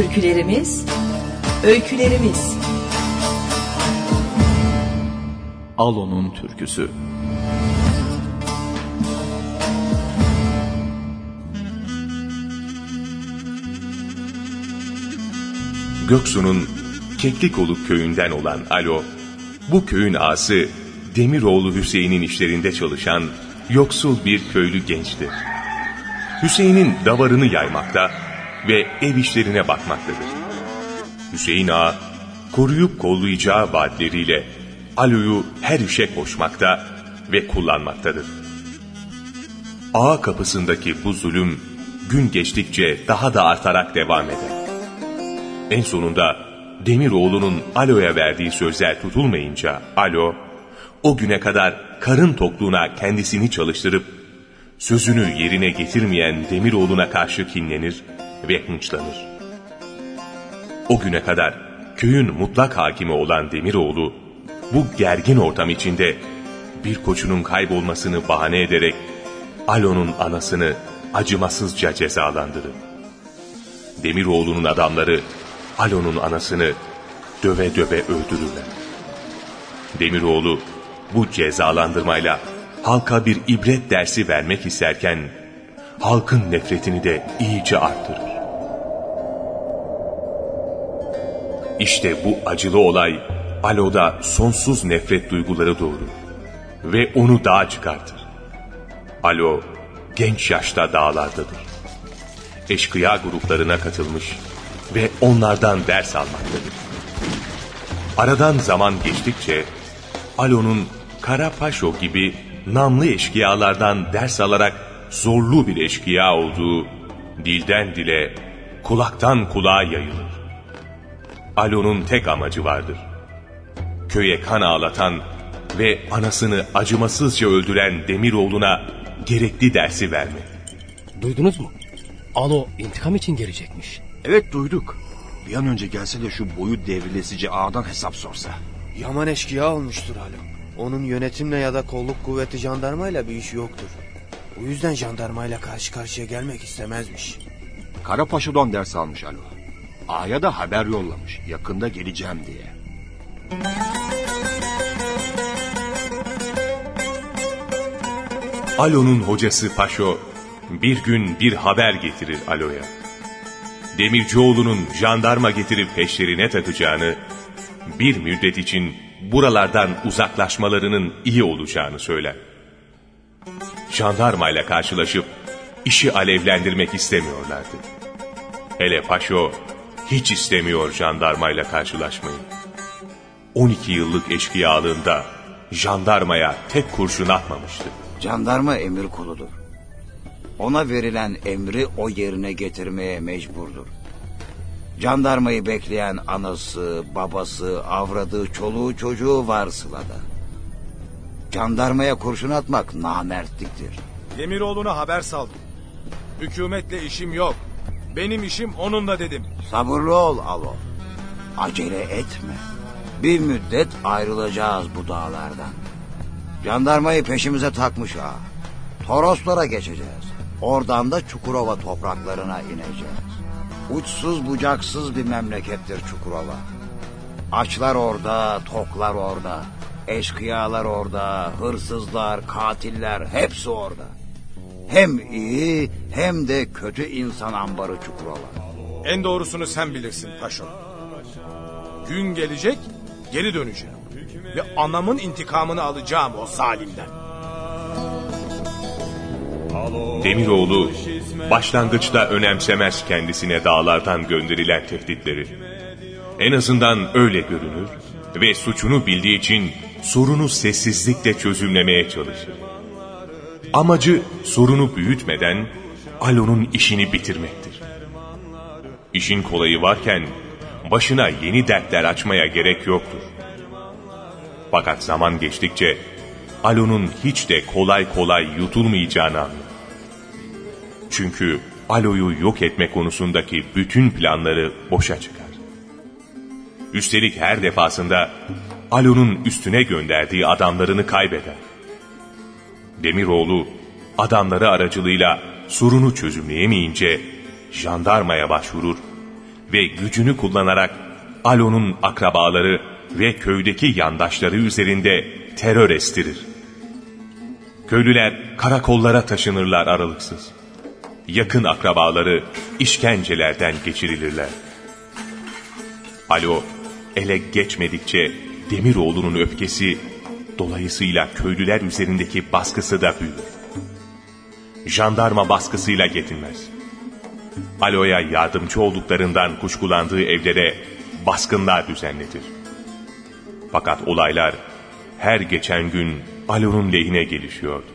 Türkülerimiz, öykülerimiz. Alo'nun türküsü. Göksu'nun Keklikoluk köyünden olan Alo, bu köyün ağası Demiroğlu Hüseyin'in işlerinde çalışan yoksul bir köylü gençtir. Hüseyin'in davarını yaymakta ve ev işlerine bakmaktadır. Hüseyin Ağa, koruyup kollayacağı vaatleriyle Alo'yu her işe koşmakta ve kullanmaktadır. Ağa kapısındaki bu zulüm gün geçtikçe daha da artarak devam eder. En sonunda Demiroğlu'nun Alo'ya verdiği sözler tutulmayınca Alo, o güne kadar karın tokluğuna kendisini çalıştırıp, sözünü yerine getirmeyen Demiroğlu'na karşı kinlenir ve hınçlanır. O güne kadar köyün mutlak hakimi olan Demiroğlu, bu gergin ortam içinde bir koçunun kaybolmasını bahane ederek Alo'nun anasını acımasızca cezalandırır. Demiroğlu'nun adamları Alo'nun anasını döve döve öldürürler. Demiroğlu bu cezalandırmayla halka bir ibret dersi vermek isterken halkın nefretini de iyice arttırır. İşte bu acılı olay Alo'da sonsuz nefret duyguları doğurur ve onu dağa çıkartır. Alo genç yaşta dağlardadır. Eşkıya gruplarına katılmış ve onlardan ders almaktadır. Aradan zaman geçtikçe Alo'nun Karapaşo gibi namlı eşkıyalardan ders alarak zorlu bir eşkıya olduğu dilden dile, kulaktan kulağa yayılır. Alo'nun tek amacı vardır. Köye kan ağlatan ve anasını acımasızca öldüren Demiroğlu'na gerekli dersi vermek. Duydunuz mu? Alo intikam için gelecekmiş. Evet duyduk. Bir an önce gelse de şu boyu devrilesici ağadan hesap sorsa. Yaman eşkıya olmuştur Alo. Onun yönetimle ya da kolluk kuvveti jandarmayla bir işi yoktur. Bu yüzden jandarmayla karşı karşıya gelmek istemezmiş. Karapaşa'dan ders almış Alo. Ağaya da haber yollamış. Yakında geleceğim diye. Alo'nun hocası Paşo bir gün bir haber getirir Alo'ya. Demircioğlu'nun jandarma getirip peşlerine takacağını, bir müddet için buralardan uzaklaşmalarının iyi olacağını söyler. Jandarmayla karşılaşıp işi alevlendirmek istemiyorlardı. Hele Paşo hiç istemiyor jandarmayla karşılaşmayı. 12 yıllık eşkıyalığında jandarmaya tek kurşun atmamıştı. Jandarma emir kuludur. Ona verilen emri o yerine getirmeye mecburdur. Jandarmayı bekleyen anası, babası, avradığı, çoluğu, çocuğu var sılada. Jandarmaya kurşun atmak namertliktir. Demiroğlu'na haber saldım. Hükümetle işim yok. Benim işim onunla dedim. Sabırlı ol Alo. Acele etme. Bir müddet ayrılacağız bu dağlardan. Jandarmayı peşimize takmış ha. Toroslara geçeceğiz. Oradan da Çukurova topraklarına ineceğiz. Uçsuz bucaksız bir memlekettir Çukurova. Açlar orada, toklar orada. Eşkıyalar orada, hırsızlar, katiller hepsi orada. Hem iyi hem de kötü insan ambarı Çukurova. En doğrusunu sen bilirsin paşam. Gün gelecek geri döneceğim. Ve anamın intikamını alacağım o zalimden. Demiroğlu başlangıçta önemsemez kendisine dağlardan gönderilen tehditleri. En azından öyle görünür ve suçunu bildiği için sorunu sessizlikle çözümlemeye çalışır. Amacı sorunu büyütmeden Alo'nun işini bitirmektir. İşin kolayı varken başına yeni dertler açmaya gerek yoktur. Fakat zaman geçtikçe Alo'nun hiç de kolay kolay yutulmayacağını anlar. Çünkü Alo'yu yok etme konusundaki bütün planları boşa çıkar. Üstelik her defasında Alo'nun üstüne gönderdiği adamlarını kaybeder. Demiroğlu adamları aracılığıyla sorunu çözümleyemeyince jandarmaya başvurur ve gücünü kullanarak Alo'nun akrabaları ve köydeki yandaşları üzerinde terör estirir. Köylüler karakollara taşınırlar aralıksız. Yakın akrabaları işkencelerden geçirilirler. Alo ele geçmedikçe Demiroğlu'nun öfkesi dolayısıyla köylüler üzerindeki baskısı da büyür. Jandarma baskısıyla yetinmez. Alo'ya yardımcı olduklarından kuşkulandığı evlere baskınlar düzenletir. Fakat olaylar her geçen gün Alo'nun lehine gelişiyordu.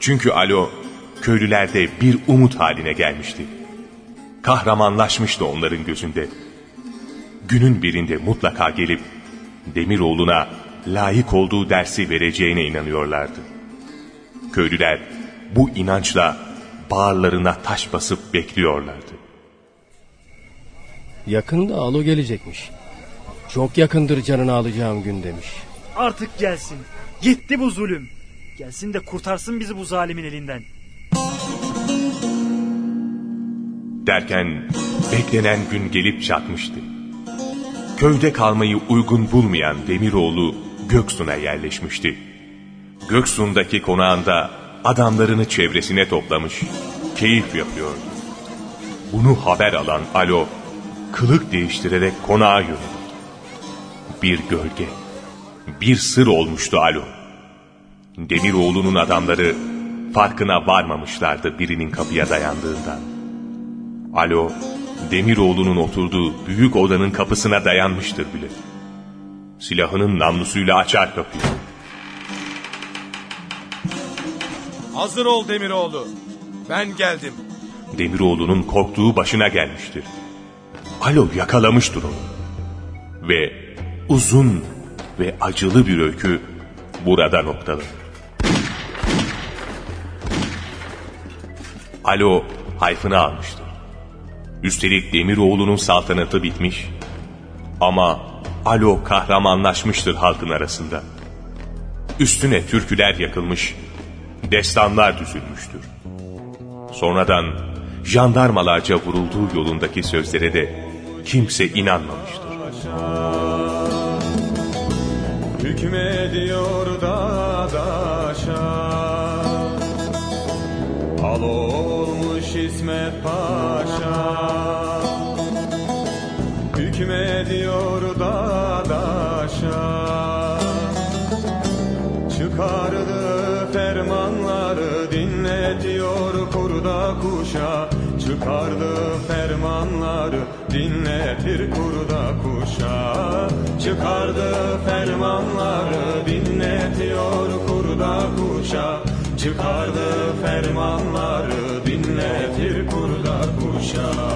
Çünkü Alo köylülerde bir umut haline gelmişti. Kahramanlaşmıştı onların gözünde. Günün birinde mutlaka gelip Demiroğlu'na layık olduğu dersi vereceğine inanıyorlardı. Köylüler bu inançla bağırlarına taş basıp bekliyorlardı. Yakında Alo gelecekmiş. Çok yakındır canını alacağım gün demiş. Artık gelsin. Gitti bu zulüm. Gelsin de kurtarsın bizi bu zalimin elinden. Derken beklenen gün gelip çatmıştı. Köyde kalmayı uygun bulmayan Demiroğlu Göksun'a yerleşmişti. Göksun'daki konağında adamlarını çevresine toplamış, keyif yapıyordu. Bunu haber alan Alo, kılık değiştirerek konağa yürüdü. Bir gölge, bir sır olmuştu Alo. Demiroğlu'nun adamları farkına varmamışlardı birinin kapıya dayandığından. Alo, Demiroğlu'nun oturduğu büyük odanın kapısına dayanmıştır bile. Silahının namlusuyla açar kapıyı. Hazır ol Demiroğlu. Ben geldim. Demiroğlu'nun korktuğu başına gelmiştir. Alo yakalamıştır onu. Ve uzun ve acılı bir öykü burada noktalı. Alo hayfını almıştı. Üstelik Demiroğlu'nun saltanatı bitmiş. Ama Alo kahramanlaşmıştır halkın arasında. Üstüne türküler yakılmış, destanlar düzülmüştür. Sonradan jandarmalarca vurulduğu yolundaki sözlere de kimse inanmamıştır. Hükmediyor dadaşa Al olmuş İsmet Paşa Hükmediyor dadaşa? Çıkardı fermanları dinletiyor kurda kuşa. Çıkardı fermanları dinletir kurda kuşa. Çıkardı fermanları dinletiyor kurda kuşa. Çıkardı fermanları dinletir kurda kuşa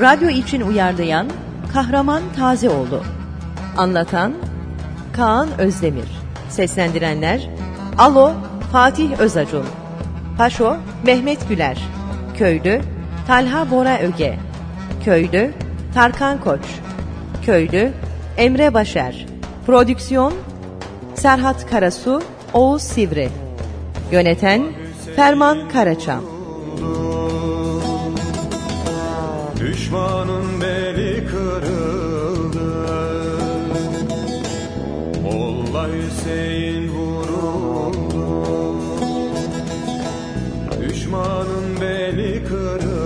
Radyo için uyarlayan Kahraman Tazeoğlu. Anlatan Kaan Özdemir. Seslendirenler Alo Fatih Özacun. Paşo Mehmet Güler. Köylü Talha Bora Öge. Köylü Tarkan Koç. Köylü Emre Başer. Prodüksiyon Serhat Karasu, Oğuz Sivri. Yöneten Ferman Karaçam. Düşmanın beli kırıldı. Molla Hüseyin vuruldu. Düşmanın beli kırıldı.